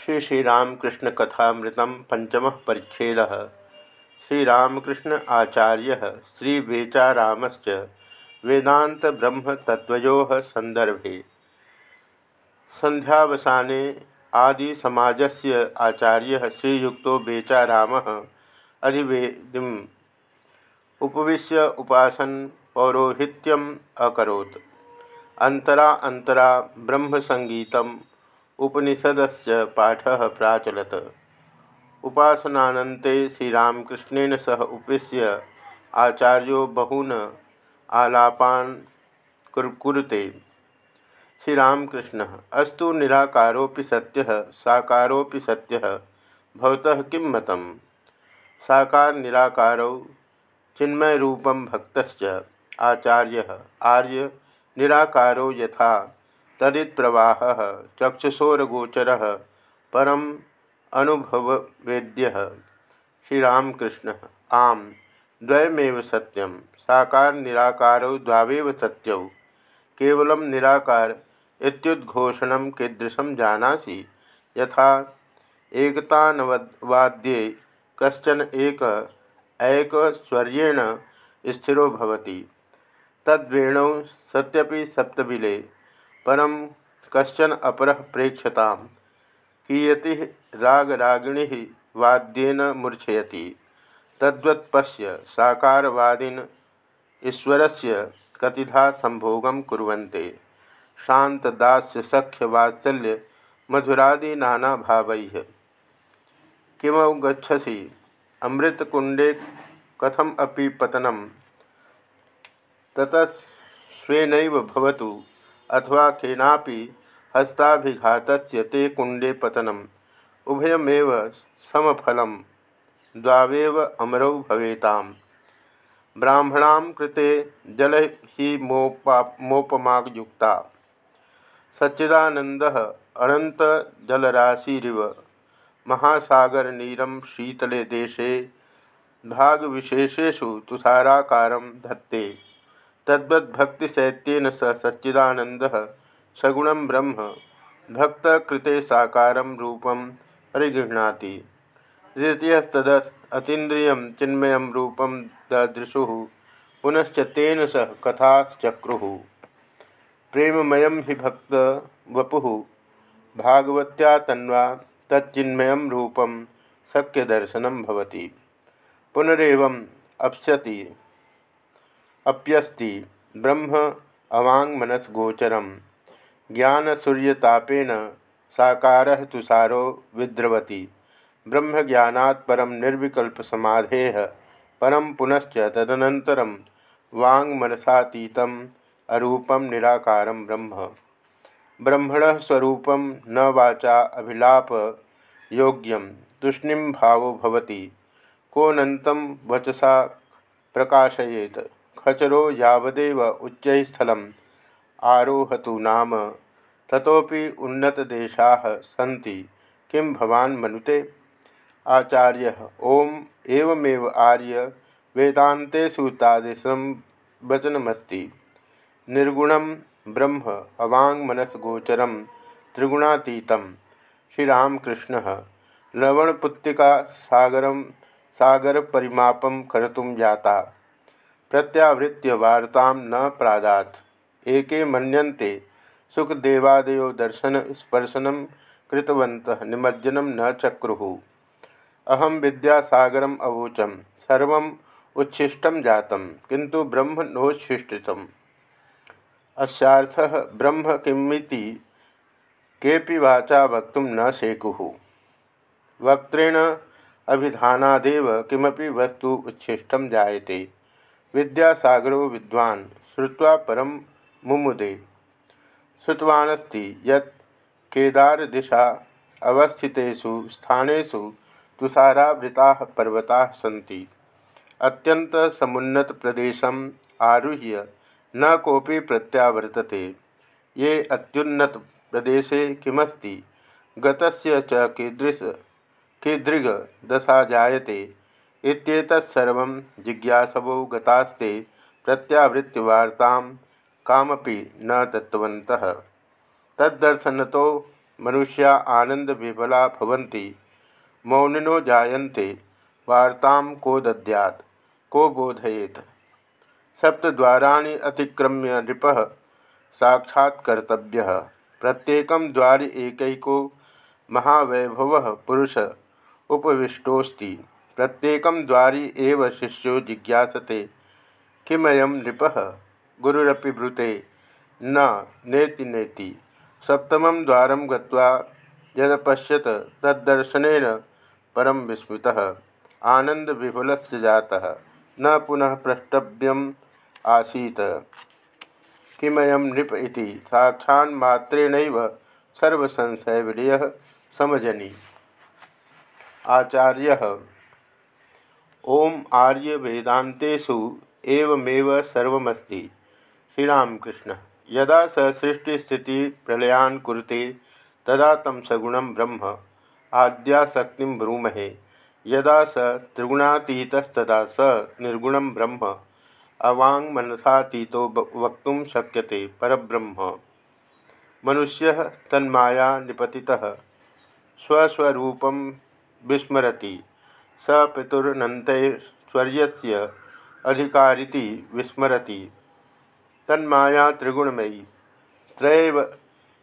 श्री श्रीरामकृष्ण पंचम परिच्छेद। श्रीरामकृष्ण आचार्य श्री वेचारामश्च वेदांत ब्रह्म तत्व संदर्भे संध्यावसाने आदि समाजस्य आचार्य श्रीयुक्त बेचाराम अधिवेदिम उपविश्य उपासन पौरोहित्यम अकोत् अंतरा अंतरा ब्रह्म संगीतम उपनिषदस्य पाठ प्राचलत। उपासनानन्ते श्रीरामकृष्णेन सह उपविश्य आचार्यो बहून आलापान कुरुते। श्रीरामकृष्ण, अस्तु निराकारोपि सत्य साकारोपि सत्य किं मतम? साकार निराकारो चिन्मयरूपं भक्त आचार्य, आर्य निराकारो यथा। तदिप्रवाह चक्षुषोरगोचर, परम अनुभववेद्य। श्रीरामकृष्ण, आम, द्वयमेव सत्यम साकार निराकार द्वावेव सत्यौ। केवल निराकार इत्युद्घोषण कीदृशं जानासि, यथा एकतानवाद्ये कश्चन एक ऐकस्वर्येण स्थिरो भवति। तद्वेणौ सत्यपि सप्तबिले परम कशन अपर प्रेक्षता। कीयति रागरागिणी वाद्यन मूर्छयति। तद्वत्पश्य साकारवादीन ईश्वर से कतिधा संभोग कुरते शांतदास्य सख्य वात्सल्य मधुरादि नाना भाव किमवगछसी अमृतकुंडे कथम अपि पतनम ततस्वेनैव भवतु। अथवा केनापि हस्ताभिघात ते कुंडे पतनम। उभयमेव समफलम। द्वावेव अमरौ भवेताम। ब्राह्मण कृते जल ही मोपा मोपमायुक्ता सच्चिदानंद अनंत महासागर नीरम शीतले देशे। भाग विशेषेषु तुषाराकार धत्ते। तद्वद्भक्तिशैत्यन स सच्चिदानंद सगुण ब्रह्म। भक्तकृते साकार रूपम परिगृह्णाति। तृतीयस्तद अतीन्द्रिय चिन्मय रूपम ददृशु पुनश्च तेन सह कथाचक्रु प्रेममय हि भक्त वपु, भागवत्या तन्वा तच्चिन्मय रूपम शक्यदर्शन पुनरव अपश्यति अप्यस्ति ब्रह्म अवांगमनसगोचर ज्ञानसूर्यतापेन साकार तुषारो विद्रवती। ब्रह्मज्ञानात् परम निर्विकल्प समाधे परम पुनश्च तदनतर वांगमनसातीत अरूपम निराकार ब्रह्म। ब्रह्मण स्वरूप न वाचा अभिलाप योग्यम तूष्णीम भावो भवति। कोनन्तं वचसा प्रकाशयेत। खचरो यवदेव उच्चस्थल आरोहतु नाम। ततोपि उन्नतदेशा सी किं भवान् मनुते? आचार्य। ओम एवमेव आर्य। वेदांतेषु तादृशं वचनमस्ति। निर्गुणं ब्रह्म अवाङ्मनसगोचरं त्रिगुणातीतं। श्रीरामकृष्णः। लवणपुत्तिका सागरं सागरपरिमापं जाता। प्रत्यावृत्य वार्ता न प्रादात। एके मनते सुखदेवादयो दर्शन स्पर्शन कृतवंत निमज्जन न चक्रु। अहम विद्यासागरम अवोचम सर्व उच्छिष्ट जात किंतु ब्रह्म नोच्छिष्ट अस्थ ब्रह्म किमिति केपि वाचा वक्त न शेकु। वक्तृण अभिधानादेव किमपि वस्तु उच्छिष्ट जायते। विद्यासागरो विद्वान् श्रुवा परम मुमुदे। श्रुतवानस्ति यत् केदारदिशा अवस्थितेषु स्थानेषु तुषारावृताः पर्वताः सन्ति। अत्यन्तसमुन्नतप्रदेशम् आरुह्य न कोऽपि प्रत्यावर्तते। ये अत्युन्नतप्रदेशे किमस्ति? गतस्य च कीदृश कीदृग दशा जायते। इत्येतत्सर्वं जिज्ञासवो गतास्ते प्रत्यावृत्तिवार्तां कामपि न दत्तवन्तः। तद्दर्शनतो मनुष्या आनंद भवन्ति, मौनिनो जायन्ते वार्तां को दद्यात्, को बोधयेत। सप्तद्वाराणि अतिक्रम्य नृप साक्षात्कर्तव्य। प्रत्येक द्वार एकैको महावैभव पुरुष उपविष्टोस्ति प्रत्येक द्वारी एव शिष्यो जिज्ञासते। किमयं नृप? गुरुरपि ब्रूते। न, नेति नेति। सप्तम द्वार गदपश्यत तदर्शन परम विस्मृत। आनंद विफुल जाता। न पुनः प्रष्टव्यम आसीत। किमयम नृप इति? साक्षान्मात्रेण सर्वसंशय विलय समझनी आचार्य ओम आर्य वेदांतेषु एवमेव सर्वमस्ति। श्रीरामकृष्ण, यदा स सृष्टिस्थिति प्रलयान कुरुते, तदा तम सगुण ब्रह्म आद्याशक्ति ब्रूमहे। यदा स त्रिगुणातीतस्तदा स निर्गुण ब्रह्म अवांग मनसातीतो वक्त शक्यते परब्रह्म। मनुष्य तन्माया निपति स्वस्वरूप विस्मरति। स पितुर्नतर्य अधिकारिति विस्मरति। तन्माया त्रिगुणमयी। त्रैव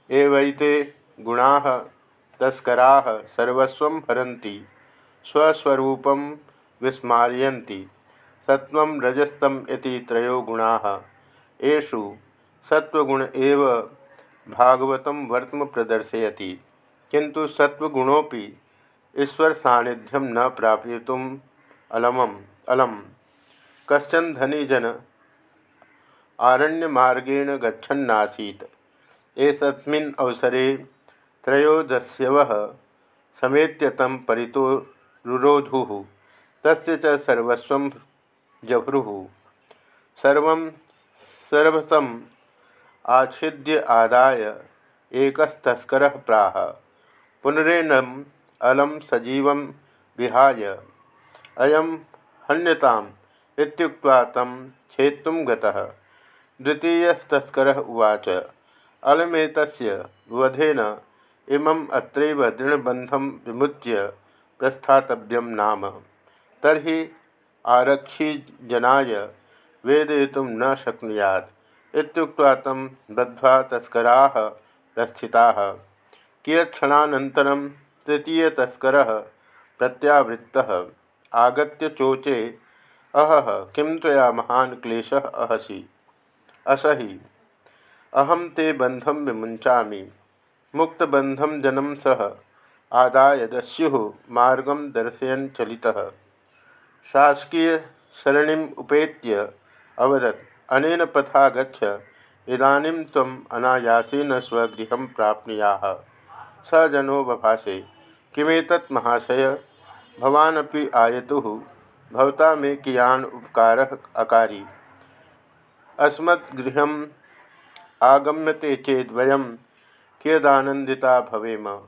एवैते गुणा तस्करा सर्वस्व हरती स्वस्वरूप विस्मारयन्ति। सत्व रजस्तम त्रयो गुणा। येषु सत्वगुण भागवत वर्तम प्रदर्शयति किंतु सत्वगुणोपि ईश्वर सानिध्यम न प्राप्युम अलम अलम। कशन धनी जन आरण्यमार्गेण गच्छन्नासीत्। एतस्मिन् अवसरे त्रयोदस्यव समेत्य तं परितो रुरोधु, तस्य च सर्वस्व आदाय एकस्तस्कर प्राह। पुनरेनम अलम सजीव विहाय। अयम इत्युक्त्वा तम छेत्तुं गतः। द्वितीयस्तस्कर उवाच। अलमेतस्य वधेन इमम् अत्रैव दृढ़बन्धं विमुच्य प्रस्थातव्यम नाम। तरी आरक्षीजनाय वेदयितुं न शक्नुयात्। इत्युक्त्वा तं बद्ध्वा तस्कराः प्रस्थिताः कियत्क्षणानन्तरं तृतीयतस्करः प्रत्यावृत्तः। आगत चोचे अहह किं त्वया महान् क्लेशः अहसि? असहि अहम ते बन्धं विमुञ्चामि। मुक्तबन्धं जनं सह आदाय दस्यु मार्गम दर्शयन चलितः। शासकीय सरणिम उपेत्य अवदत्, अनेन पथा गच्छ इदानीं त्वम् अनायासेन स्वगृहं प्राप्नुयाः। स जनो बभाषे किमेतत् महाशय। भवानपि आयतु। भवता मे कियान् उपकारः अकारी। अस्मद्गृहम् आगम्यते चेद वयं कियदानन्दिता भवेम।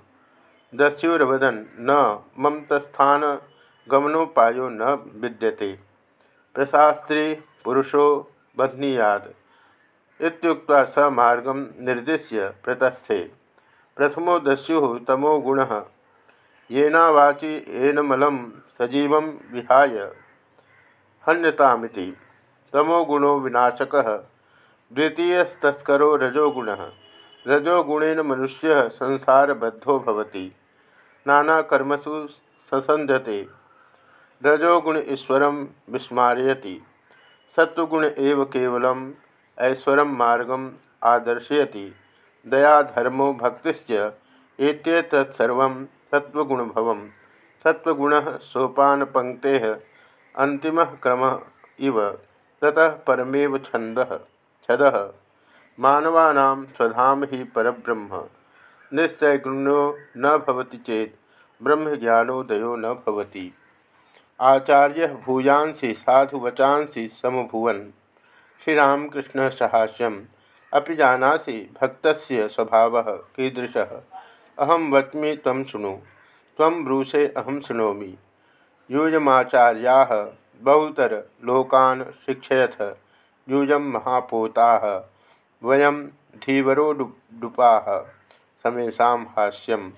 दस्युरवदन, न, मम तस्थान गमनोपायो न विद्यते। प्रशास्त्री, पुरुषो बध्नीयाद स मार्गं निर्दिश्य प्रतस्थे। प्रथमो दस्यु, तमो गुण। येनावाचि येन मलं सजीव विहाय। हन्यतामिति, तमो गुणो विनाशक, द्वितीयस्तस्करो रजोगुण रजोगुणेन मनुष्य संसारबद्धो भवति। नानाकर्मसु ससंधते रजोगुण ईश्वर विस्मारयति। सत्वगुण एव केवलम ऐश्वर मार्गम आदर्शयति। दया धर्मो भक्तिश्च सत्वगुणभव सत्वगुण सोपान पंक्ते अंतिम क्रम इव, ततः परमेव छंद छद। मानवानां स्वधाम ही परब्रह्म। निश्चय गुणो न भवति चेत ब्रह्म ज्ञानोदयो न भवति। आचार्य भूयांसी साधुवचांसी समभुवन। श्रीरामकृष्ण सहास्यम। अभी जानासी भक्त स्वभाव, कीदृश? अहम वच्मी तम शुणु। तम ब्रूसे अहम शुणोमी। यूयमाचार्या बहुतर लोकान शिक्षयथ। यूज़ महापोता। वयम धीवरो डुपा। समेशा हाष्यम